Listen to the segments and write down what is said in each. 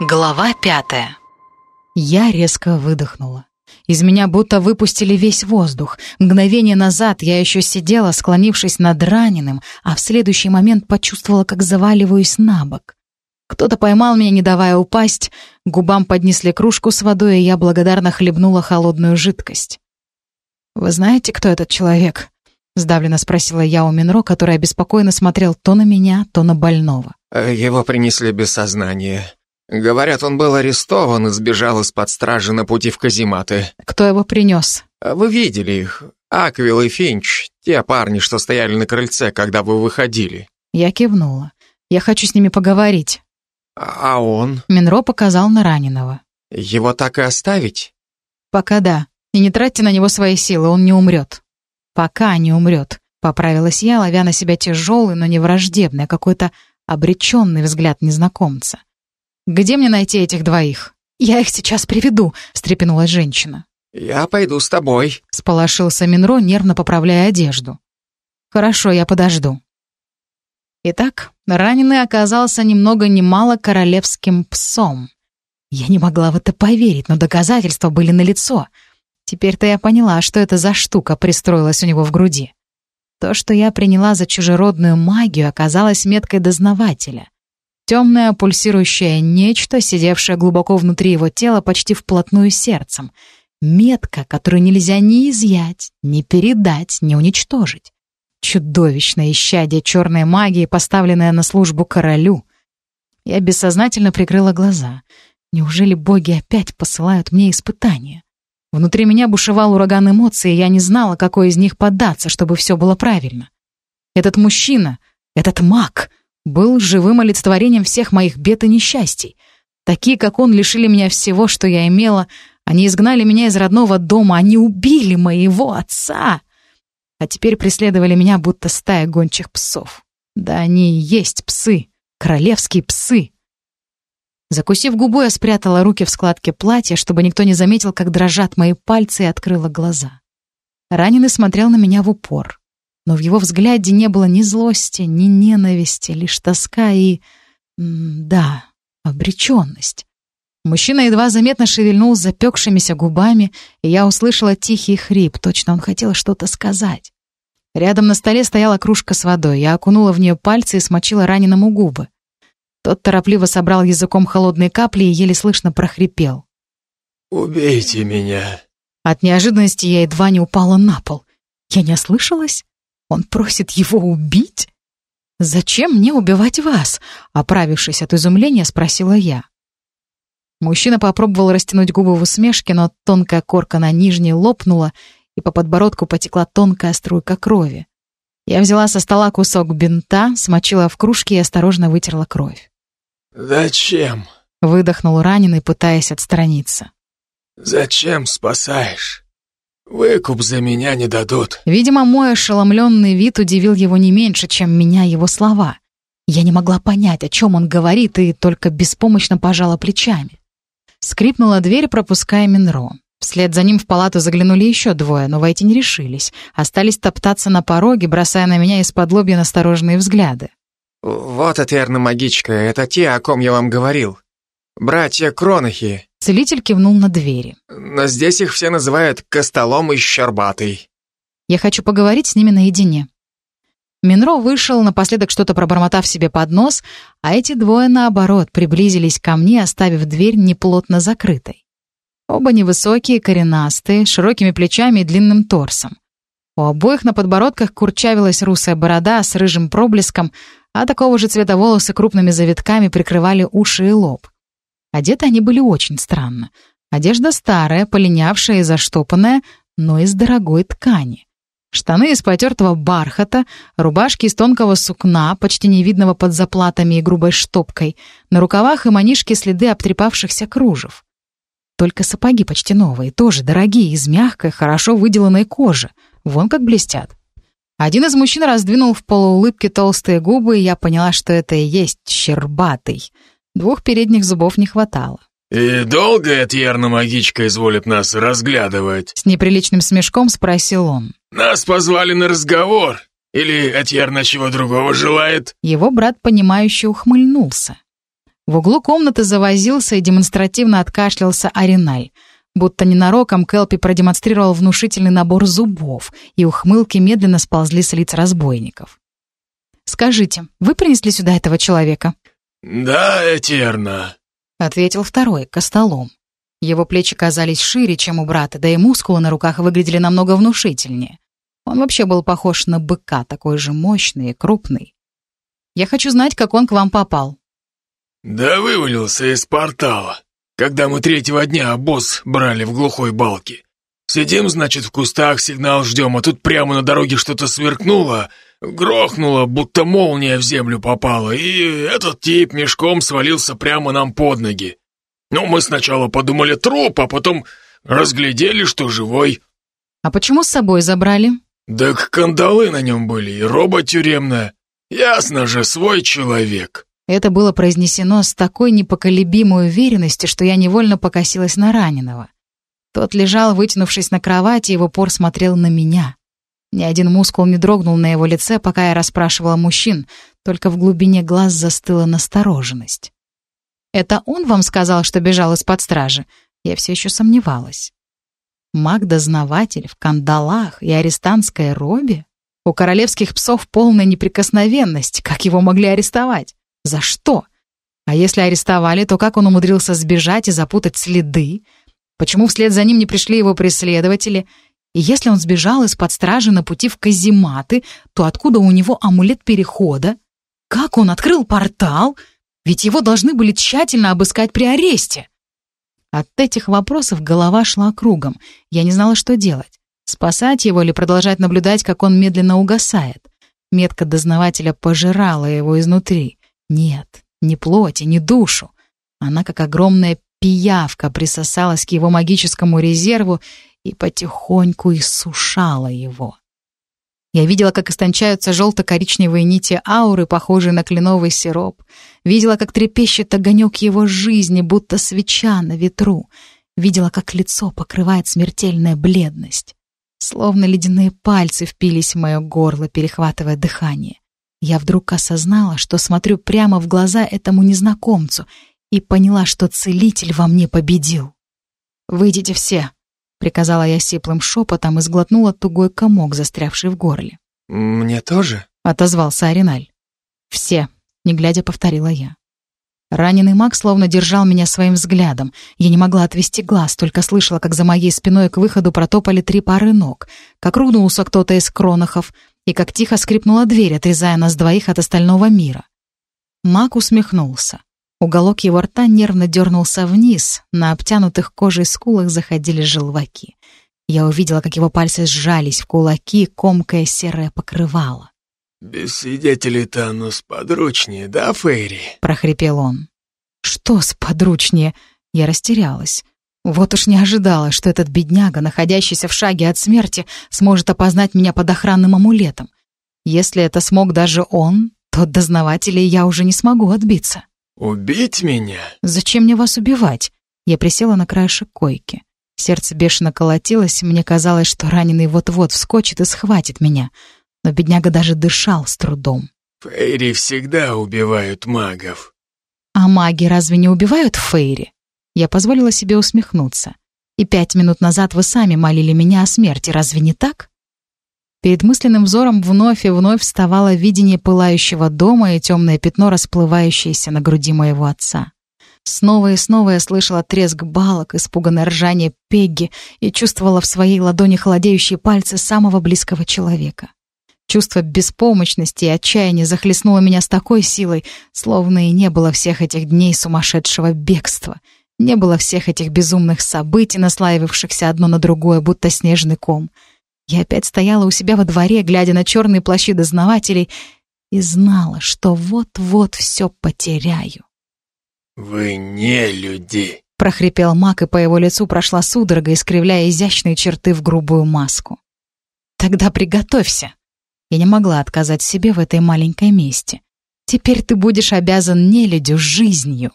Глава пятая. Я резко выдохнула. Из меня будто выпустили весь воздух. Мгновение назад я еще сидела, склонившись над раненым, а в следующий момент почувствовала, как заваливаюсь на бок. Кто-то поймал меня, не давая упасть, губам поднесли кружку с водой, и я благодарно хлебнула холодную жидкость. «Вы знаете, кто этот человек?» — сдавленно спросила я у Минро, который обеспокоенно смотрел то на меня, то на больного. Его принесли без сознания. Говорят, он был арестован и сбежал из-под стражи на пути в казематы. «Кто его принес?» Вы видели их? Аквил и Финч, те парни, что стояли на крыльце, когда вы выходили. Я кивнула. «Я хочу с ними поговорить». А он? Минро показал на раненого. Его так и оставить? «Пока да. И не тратьте на него свои силы, он не умрет». «Пока не умрет», — поправилась я, ловя на себя тяжелый, но не враждебный, а какой-то обреченный взгляд незнакомца. «Где мне найти этих двоих?» «Я их сейчас приведу», — встрепенулась женщина. Я пойду с тобой. Сполошился Минро, нервно поправляя одежду. «Хорошо, я подожду». Итак, раненый оказался ни много ни мало королевским псом. Я не могла в это поверить, но доказательства были налицо. Теперь-то я поняла, что это за штука пристроилась у него в груди. То, что я приняла за чужеродную магию, оказалось меткой дознавателя. Темное пульсирующее нечто, сидевшее глубоко внутри его тела, почти вплотную сердцем. Метка, которую нельзя ни изъять, ни передать, ни уничтожить. Чудовищное исчадие черной магии, поставленное на службу королю. Я бессознательно прикрыла глаза. Неужели боги опять посылают мне испытания? Внутри меня бушевал ураган эмоций, и я не знала, какой из них поддаться, чтобы все было правильно. Этот мужчина, этот маг — был живым олицетворением всех моих бед и несчастий. Такие, как он, лишили меня всего, что я имела. Они изгнали меня из родного дома, они убили моего отца. А теперь преследовали меня, будто стая гончих псов. Да они и есть псы, королевские псы. Закусив губу, я спрятала руки в складке платья, чтобы никто не заметил, как дрожат мои пальцы, и открыла глаза. Раненый смотрел на меня в упор но в его взгляде не было ни злости, ни ненависти, лишь тоска и... да, обреченность. Мужчина едва заметно шевельнул запекшимися губами, и я услышала тихий хрип, точно он хотел что-то сказать. Рядом на столе стояла кружка с водой, я окунула в нее пальцы и смочила раненому губы. Тот торопливо собрал языком холодные капли и еле слышно прохрипел. «Убейте меня!» От неожиданности я едва не упала на пол. Я не ослышалась? Он просит его убить? «Зачем мне убивать вас?» Оправившись от изумления, спросила я. Мужчина попробовал растянуть губы в усмешке, но тонкая корка на нижней лопнула, и по подбородку потекла тонкая струйка крови. Я взяла со стола кусок бинта, смочила в кружке и осторожно вытерла кровь. «Зачем?» — выдохнул раненый, пытаясь отстраниться. «Зачем спасаешь? Выкуп за меня не дадут. Видимо, мой ошеломленный вид удивил его не меньше, чем меня его слова. Я не могла понять, о чем он говорит, и только беспомощно пожала плечами. Скрипнула дверь, пропуская Минро. Вслед за ним в палату заглянули еще двое, но войти не решились. Остались топтаться на пороге, бросая на меня из-под лобья настороженные взгляды. Вот этерна магичка, это те, о ком я вам говорил. Братья Кронахи. Целитель кивнул на двери. Но здесь их все называют Костолом и Щербатый. Я хочу поговорить с ними наедине. Минро вышел, напоследок что-то пробормотав себе под нос, а эти двое, наоборот, приблизились ко мне, оставив дверь неплотно закрытой. Оба невысокие, коренастые, широкими плечами и длинным торсом. У обоих на подбородках курчавилась русая борода с рыжим проблеском, а такого же цвета волосы крупными завитками прикрывали уши и лоб. Одеты они были очень странно. Одежда старая, полинявшая и заштопанная, но из дорогой ткани. Штаны из потертого бархата, рубашки из тонкого сукна, почти невидного под заплатами и грубой штопкой, на рукавах и манишке следы обтрепавшихся кружев. Только сапоги почти новые, тоже дорогие, из мягкой, хорошо выделанной кожи. Вон как блестят. Один из мужчин раздвинул в полуулыбке толстые губы, и я поняла, что это и есть щербатый. Двух передних зубов не хватало. «И долго Этьерна-магичка изволит нас разглядывать?» С неприличным смешком спросил он. «Нас позвали на разговор. Или Этьерна чего другого желает?» Его брат, понимающе ухмыльнулся. В углу комнаты завозился и демонстративно откашлялся Ариналь. Будто ненароком Келпи продемонстрировал внушительный набор зубов, и ухмылки медленно сползли с лиц разбойников. «Скажите, вы принесли сюда этого человека?» «Да, Этерна», — ответил второй, костолом. Его плечи казались шире, чем у брата, да и мускулы на руках выглядели намного внушительнее. Он вообще был похож на быка, такой же мощный и крупный. «Я хочу знать, как он к вам попал». «Да вывалился из портала, когда мы третьего дня босс брали в глухой балке. Сидим, значит, в кустах, сигнал ждем, а тут прямо на дороге что-то сверкнуло, грохнуло, будто молния в землю попала, и этот тип мешком свалился прямо нам под ноги. Ну, мы сначала подумали труп, а потом разглядели, что живой». «А почему с собой забрали?» «Так кандалы на нем были, и роба тюремная. Ясно же, свой человек». Это было произнесено с такой непоколебимой уверенностью, что я невольно покосилась на раненого. Тот лежал, вытянувшись на кровати, и в упор смотрел на меня. Ни один мускул не дрогнул на его лице, пока я расспрашивала мужчин, только в глубине глаз застыла настороженность. «Это он вам сказал, что бежал из-под стражи?» Я все еще сомневалась. Маг-дознаватель в кандалах и арестантской робе? У королевских псов полная неприкосновенность. Как его могли арестовать? За что? А если арестовали, то как он умудрился сбежать и запутать следы? Почему вслед за ним не пришли его преследователи? И если он сбежал из-под стражи на пути в казематы, то откуда у него амулет перехода? Как он открыл портал? Ведь его должны были тщательно обыскать при аресте. От этих вопросов голова шла кругом. Я не знала, что делать. Спасать его или продолжать наблюдать, как он медленно угасает? Метка дознавателя пожирала его изнутри. Нет, не плоть и не душу. Она, как огромная пиявка, присосалась к его магическому резерву и потихоньку иссушала его. Я видела, как истончаются желто-коричневые нити ауры, похожие на кленовый сироп. Видела, как трепещет огонек его жизни, будто свеча на ветру. Видела, как лицо покрывает смертельная бледность. Словно ледяные пальцы впились в мое горло, перехватывая дыхание. Я вдруг осознала, что смотрю прямо в глаза этому незнакомцу и поняла, что целитель во мне победил. «Выйдите все», — приказала я сиплым шепотом и сглотнула тугой комок, застрявший в горле. «Мне тоже?» — отозвался Ариналь. «Все», — не глядя повторила я. Раненый маг словно держал меня своим взглядом. Я не могла отвести глаз, только слышала, как за моей спиной к выходу протопали три пары ног, как ругнулся кто-то из кронахов, и как тихо скрипнула дверь, отрезая нас двоих от остального мира. Мак усмехнулся. Уголок его рта нервно дернулся вниз, на обтянутых кожей скулах заходили желваки. Я увидела, как его пальцы сжались в кулаки, комкая серое покрывало. «Без свидетелей-то оно сподручнее, да, Фейри?» — прохрипел он. «Что сподручнее?» Я растерялась. Вот уж не ожидала, что этот бедняга, находящийся в шаге от смерти, сможет опознать меня под охранным амулетом. Если это смог даже он, то от дознавателей я уже не смогу отбиться. «Убить меня?» «Зачем мне вас убивать?» Я присела на краешек койки. Сердце бешено колотилось, мне казалось, что раненый вот-вот вскочит и схватит меня. Но бедняга даже дышал с трудом. «Фейри всегда убивают магов». «А маги разве не убивают Фейри?» Я позволила себе усмехнуться. И пять минут назад вы сами молили меня о смерти, разве не так? Перед мысленным взором вновь и вновь вставало видение пылающего дома и темное пятно, расплывающееся на груди моего отца. Снова и снова я слышала треск балок, испуганное ржание Пегги и чувствовала в своей ладони холодеющие пальцы самого близкого человека. Чувство беспомощности и отчаяния захлестнуло меня с такой силой, словно и не было всех этих дней сумасшедшего бегства — не было всех этих безумных событий, наслаивавшихся одно на другое, будто снежный ком. Я опять стояла у себя во дворе, глядя на черные плащи дознавателей, и знала, что вот-вот все потеряю. «Вы не люди», — прохрипел маг, и по его лицу прошла судорога, искривляя изящные черты в грубую маску. «Тогда приготовься». Я не могла отказать себе в этой маленькой месте. Теперь ты будешь обязан нелюдю жизнью.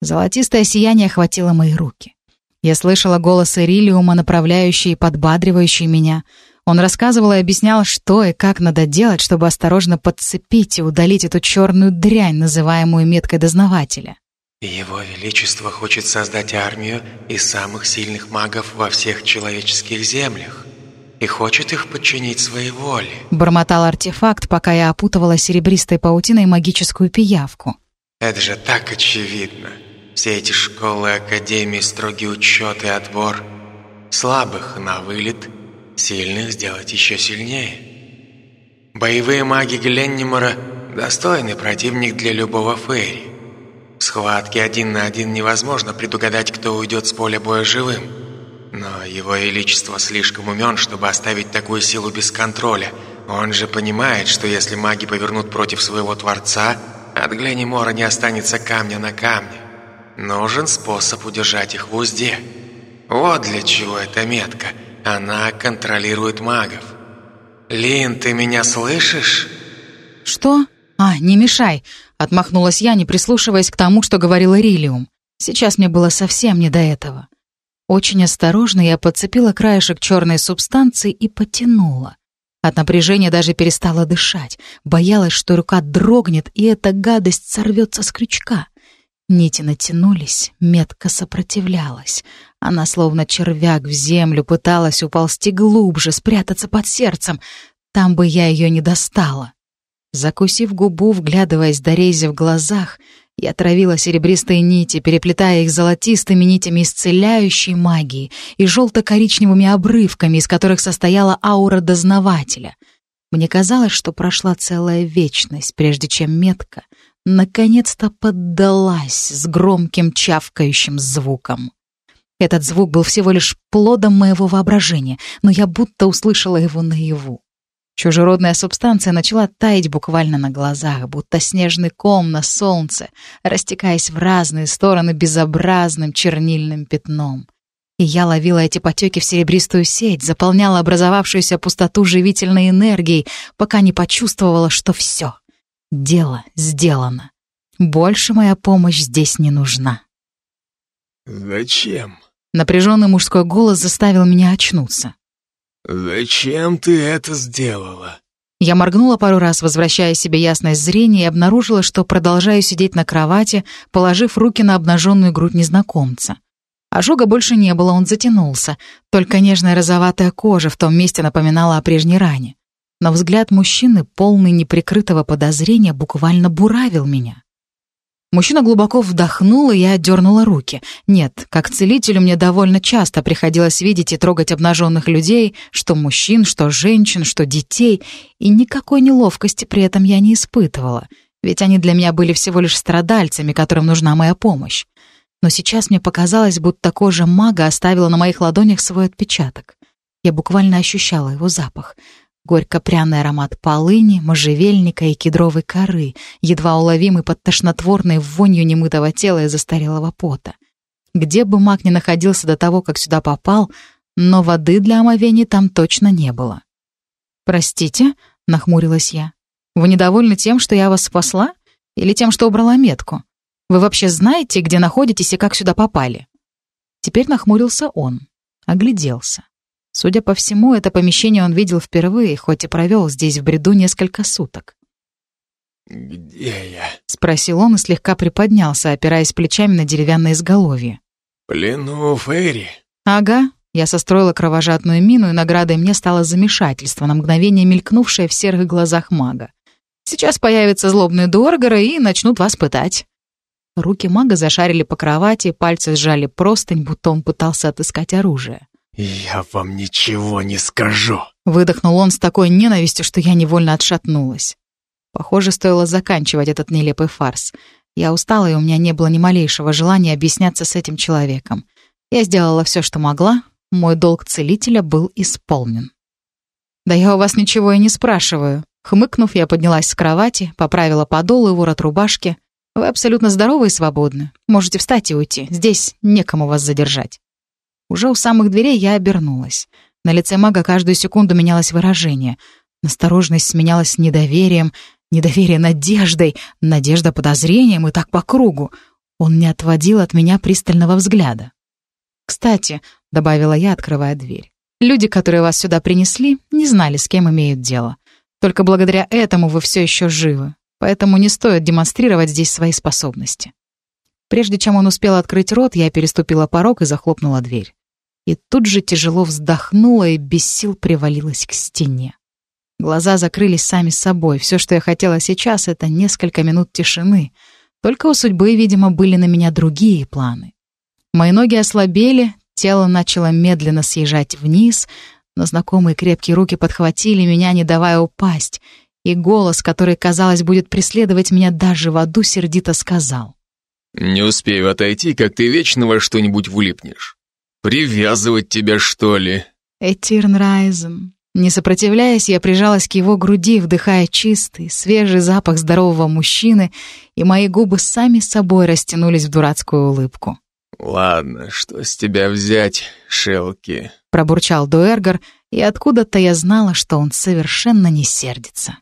Золотистое сияние охватило мои руки. Я слышала голос Ирилиума, направляющий и подбадривающий меня. Он рассказывал и объяснял, что и как надо делать, чтобы осторожно подцепить и удалить эту черную дрянь, называемую меткой дознавателя. Его Величество хочет создать армию из самых сильных магов во всех человеческих землях и хочет их подчинить своей воле. Бормотал артефакт, пока я опутывала серебристой паутиной магическую пиявку. Это же так очевидно. Все эти школы, академии, строгий учет и отбор. Слабых на вылет, сильных сделать еще сильнее. Боевые маги Гленнимора – достойный противник для любого Фейри. В схватке один на один невозможно предугадать, кто уйдет с поля боя живым. Но его величество слишком умен, чтобы оставить такую силу без контроля. Он же понимает, что если маги повернут против своего Творца, от Гленнимора не останется камня на камне. Нужен способ удержать их в узде. Вот для чего эта метка. Она контролирует магов. Лин, ты меня слышишь? Что? А, не мешай. Отмахнулась я, не прислушиваясь к тому, что говорила Рилиум. Сейчас мне было совсем не до этого. Очень осторожно я подцепила краешек черной субстанции и потянула. От напряжения даже перестала дышать. Боялась, что рука дрогнет, и эта гадость сорвется с крючка. Нити натянулись, метка сопротивлялась. Она, словно червяк в землю, пыталась уползти глубже, спрятаться под сердцем. Там бы я ее не достала. Закусив губу, вглядываясь до рези в глазах, я травила серебристые нити, переплетая их золотистыми нитями исцеляющей магии и желто-коричневыми обрывками, из которых состояла аура дознавателя. Мне казалось, что прошла целая вечность, прежде чем метка наконец-то поддалась с громким чавкающим звуком. Этот звук был всего лишь плодом моего воображения, но я будто услышала его наяву. Чужеродная субстанция начала таять буквально на глазах, будто снежный ком на солнце, растекаясь в разные стороны безобразным чернильным пятном. И я ловила эти потеки в серебристую сеть, заполняла образовавшуюся пустоту живительной энергией, пока не почувствовала, что все, дело сделано. Больше моя помощь здесь не нужна. «Зачем?» Напряженный мужской голос заставил меня очнуться. «Зачем ты это сделала?» Я моргнула пару раз, возвращая себе ясность зрения, и обнаружила, что продолжаю сидеть на кровати, положив руки на обнаженную грудь незнакомца. Ожога больше не было, он затянулся. Только нежная розоватая кожа в том месте напоминала о прежней ране. Но взгляд мужчины, полный неприкрытого подозрения, буквально буравил меня. Мужчина глубоко вдохнул, и я отдернула руки. Нет, как целителю мне довольно часто приходилось видеть и трогать обнаженных людей, что мужчин, что женщин, что детей, и никакой неловкости при этом я не испытывала, ведь они для меня были всего лишь страдальцами, которым нужна моя помощь. Но сейчас мне показалось, будто кожа мага оставила на моих ладонях свой отпечаток. Я буквально ощущала его запах — Горько-пряный аромат полыни, можжевельника и кедровой коры, едва уловимый под тошнотворной вонью немытого тела и застарелого пота. Где бы маг ни находился до того, как сюда попал, но воды для омовений там точно не было. «Простите», — нахмурилась я, — «вы недовольны тем, что я вас спасла? Или тем, что убрала метку? Вы вообще знаете, где находитесь и как сюда попали?» Теперь нахмурился он, огляделся. Судя по всему, это помещение он видел впервые, хоть и провел здесь в бреду несколько суток. «Где я?» — спросил он и слегка приподнялся, опираясь плечами на деревянное изголовье. «Плену Ферри». «Ага». Я состроила кровожадную мину, и наградой мне стало замешательство, на мгновение мелькнувшее в серых глазах мага. «Сейчас появятся злобные Доргоры и начнут вас пытать». Руки мага зашарили по кровати, пальцы сжали простынь, будто он пытался отыскать оружие. «Я вам ничего не скажу!» Выдохнул он с такой ненавистью, что я невольно отшатнулась. Похоже, стоило заканчивать этот нелепый фарс. Я устала, и у меня не было ни малейшего желания объясняться с этим человеком. Я сделала все, что могла. Мой долг целителя был исполнен. «Да я у вас ничего и не спрашиваю». Хмыкнув, я поднялась с кровати, поправила подол и ворот рубашки. «Вы абсолютно здоровы и свободны. Можете встать и уйти. Здесь некому вас задержать». Уже у самых дверей я обернулась. На лице мага каждую секунду менялось выражение. Настороженность сменялась недоверием, недоверие надеждой, надежда подозрением и так по кругу. Он не отводил от меня пристального взгляда. «Кстати», — добавила я, открывая дверь, «люди, которые вас сюда принесли, не знали, с кем имеют дело. Только благодаря этому вы все еще живы, поэтому не стоит демонстрировать здесь свои способности». Прежде чем он успел открыть рот, я переступила порог и захлопнула дверь. И тут же тяжело вздохнула и без сил привалилась к стене. Глаза закрылись сами собой. Все, что я хотела сейчас, это несколько минут тишины. Только у судьбы, видимо, были на меня другие планы. Мои ноги ослабели, тело начало медленно съезжать вниз, но знакомые крепкие руки подхватили меня, не давая упасть, и голос, который, казалось, будет преследовать меня даже в аду, сердито сказал. «Не успею отойти, как ты вечно во что-нибудь влипнешь. Привязывать тебя, что ли?» Этирн Райзен. Не сопротивляясь, я прижалась к его груди, вдыхая чистый, свежий запах здорового мужчины, и мои губы сами собой растянулись в дурацкую улыбку. «Ладно, что с тебя взять, Шелки?» Пробурчал Дуэргар, и откуда-то я знала, что он совершенно не сердится.